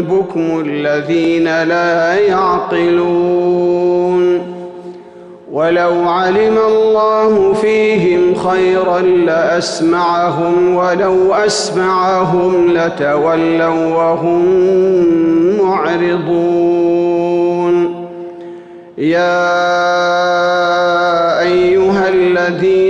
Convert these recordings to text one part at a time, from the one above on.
البكم الذين لا يعقلون. ولو علم الله فيهم خيرا لأسمعهم ولو أسمعهم لتولوا وهم معرضون. يا أيها الذين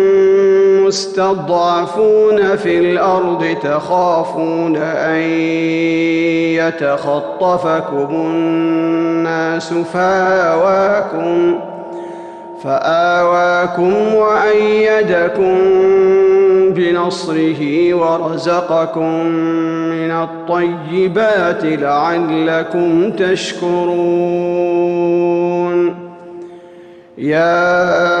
مستضعفون في الأرض تخافون أن يتخطفكم الناس فآواكم فآواكم وأيدكم بنصره ورزقكم من الطيبات لعلكم تشكرون. يا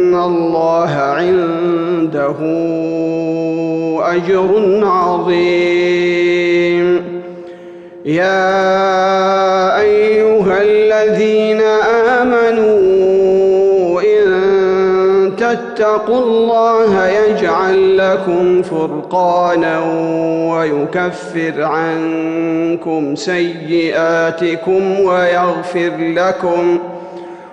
الله عنده أجر عظيم. يا أيها الذين آمنوا إن تتقوا الله يجعل لكم فرقانا ويكفر عنكم سيئاتكم ويغفر لكم ۖ